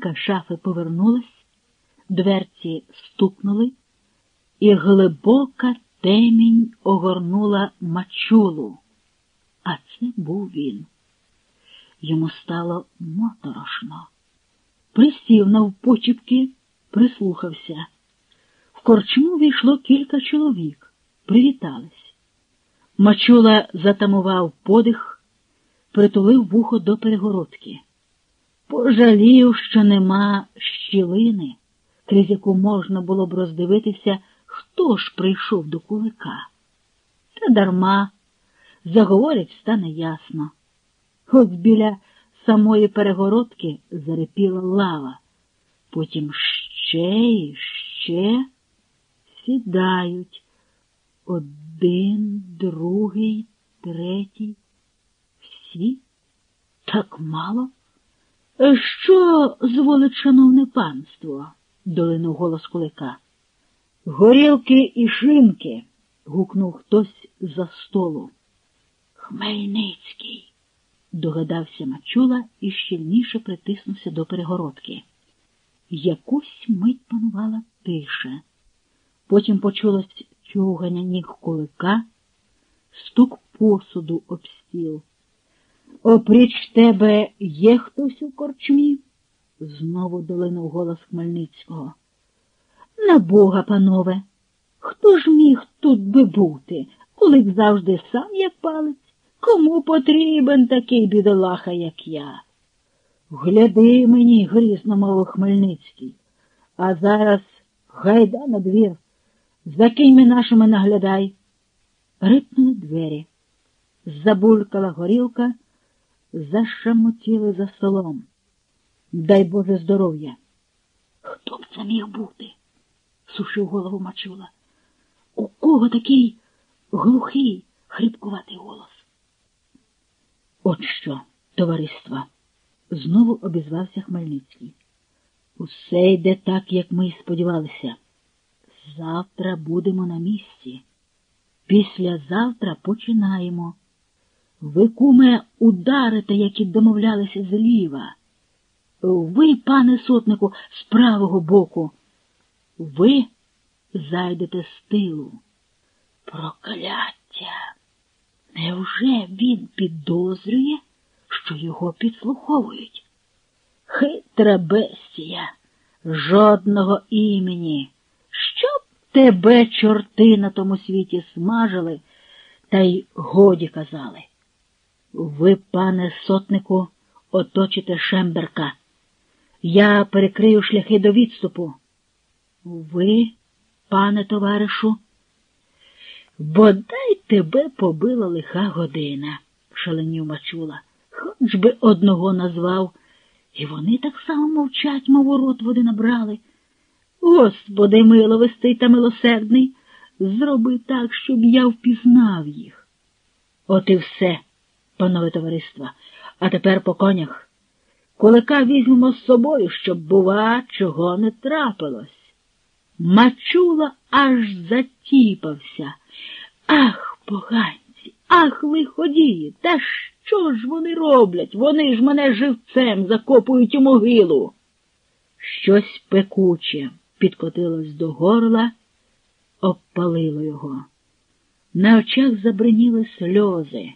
Стінка шафи повернулась, дверці стукнули, і глибока темінь огорнула мачулу. А це був він. Йому стало моторошно. Присів навпочіпки, прислухався. В корчму війшло кілька чоловік, привітались. Мачула затамував подих, притулив вухо до перегородки. Пожалів, що нема щілини, крізь яку можна було б роздивитися, хто ж прийшов до кулика. Та дарма, заговорять, стане ясно. От біля самої перегородки зарепіла лава, потім ще і ще сідають. Один, другий, третій. Всі? Так мало? Що зволить, шановне панство? долинув голос кулика. Горілки і шинки. гукнув хтось за столу. Хмельницький, догадався Мачула і щільніше притиснувся до перегородки. Якусь мить панувала тиша. Потім почулось човгання ніг кулика, стук посуду об стіл. Опріч тебе є хтось у корчмі? знову долинув голос Хмельницького. На Бога, панове, хто ж міг тут би бути, коли б завжди сам як палець? Кому потрібен такий бідолаха, як я? Гляди мені, грізно мовив Хмельницький, а зараз гайда на двір, за кими нашими наглядай. Рипнули двері. Забулькала горілка, зашамотіли за столом. Дай Боже здоров'я. Хто б це міг бути? сушив голову Мачула. У кого такий глухий, хрипкуватий голос? От що, товариство, знову обізвався Хмельницький. Усе йде так, як ми й сподівалися. Завтра будемо на місці. Післязавтра починаємо. Ви, куме, ударите, як і домовлялися зліва. Ви, пане сотнику, з правого боку. Ви зайдете з тилу. Прокляття! Невже він підозрює, що його підслуховують? Хитра бестія, жодного імені. Щоб тебе чорти на тому світі смажили, та й годі казали. Ви, пане сотнику, оточите Шемберка. Я перекрию шляхи до відступу. Ви, пане товаришу, бодай тебе побила лиха година, шаленів Мачула. Хоч би одного назвав, і вони так само мовчать, мов рот води набрали. Господи, миловистий та милосердний, зроби так, щоб я впізнав їх. От і все, панове товариства, а тепер по конях. Кулика візьмемо з собою, щоб, бува, чого не трапилось. Мачула аж затіпався. Ах, поганці, ах, лиходії, та що ж вони роблять? Вони ж мене живцем закопують у могилу. Щось пекуче підкотилось до горла, обпалило його. На очах забриніли сльози.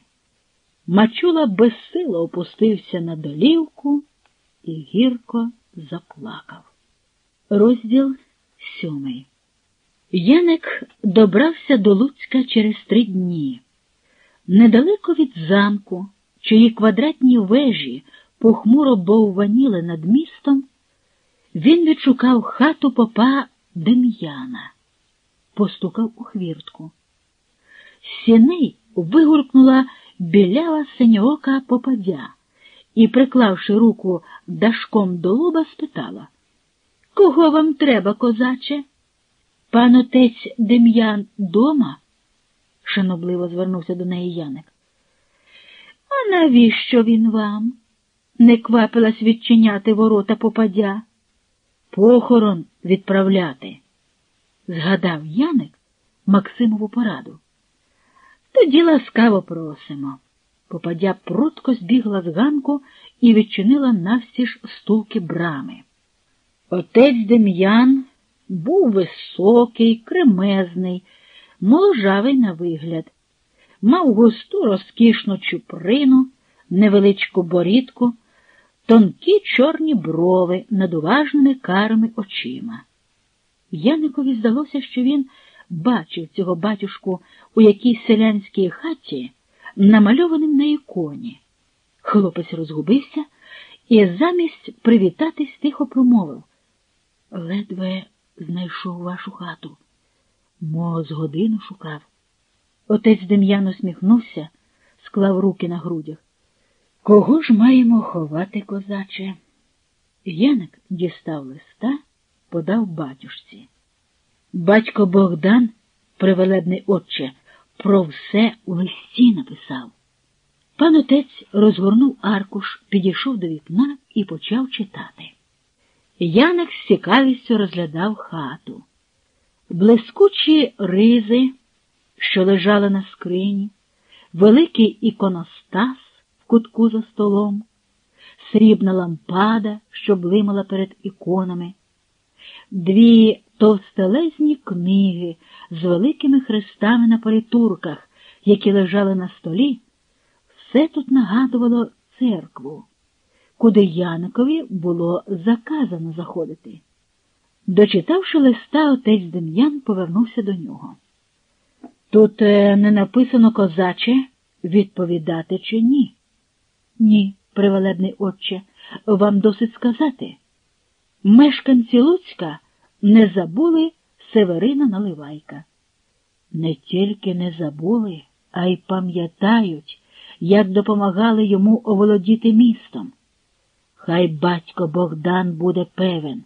Мачула безсило опустився на долівку і гірко заплакав. Розділ сьомий. Яник добрався до Луцька через три дні. Недалеко від замку, чиї квадратні вежі похмуро бовваніли над містом, він відшукав хату попа Дем'яна, постукав у хвіртку. З сіней вигуркнула білява синьоока попадя і, приклавши руку дашком до лоба, спитала Кого вам треба, козаче? Пан отець Дем'ян дома? шанобливо звернувся до неї Яник. А навіщо він вам? не квапилась відчиняти ворота попадя. Похорон відправляти, згадав Яник Максимову пораду. Тоді ласкаво просимо. Попадя прутко збігла з ганку і відчинила навстіж стулки брами. Отець Дем'ян був високий, кремезний, моложавий на вигляд, мав густу розкішну чуприну, невеличку борідку, тонкі чорні брови над уважними карими очима. Яникові здалося, що він бачив цього батюшку у якійсь селянській хаті, намальованим на іконі. Хлопець розгубився і замість привітатись тихо промовив. Ледве знайшов вашу хату. Мо з годину шукав. Отець Дем'ян усміхнувся, склав руки на грудях. Кого ж маємо ховати, козаче? Яник дістав листа, подав батюшці. Батько Богдан, привелебний отче, про все у листі написав. Пан отець розгорнув аркуш, підійшов до вікна і почав читати. Яник з цікавістю розглядав хату. Блискучі ризи, що лежали на скрині, великий іконостас в кутку за столом, срібна лампада, що блимала перед іконами, дві товстелезні книги з великими хрестами на політурках, які лежали на столі, все тут нагадувало церкву, куди Яникові було заказано заходити. Дочитавши листа, отець Дем'ян повернувся до нього. Тут е, не написано козаче, відповідати чи ні? Ні, привелебний отче, вам досить сказати. Мешканці Луцька не забули Северина Наливайка. Не тільки не забули, а й пам'ятають, як допомагали йому оволодіти містом. Хай батько Богдан буде певен.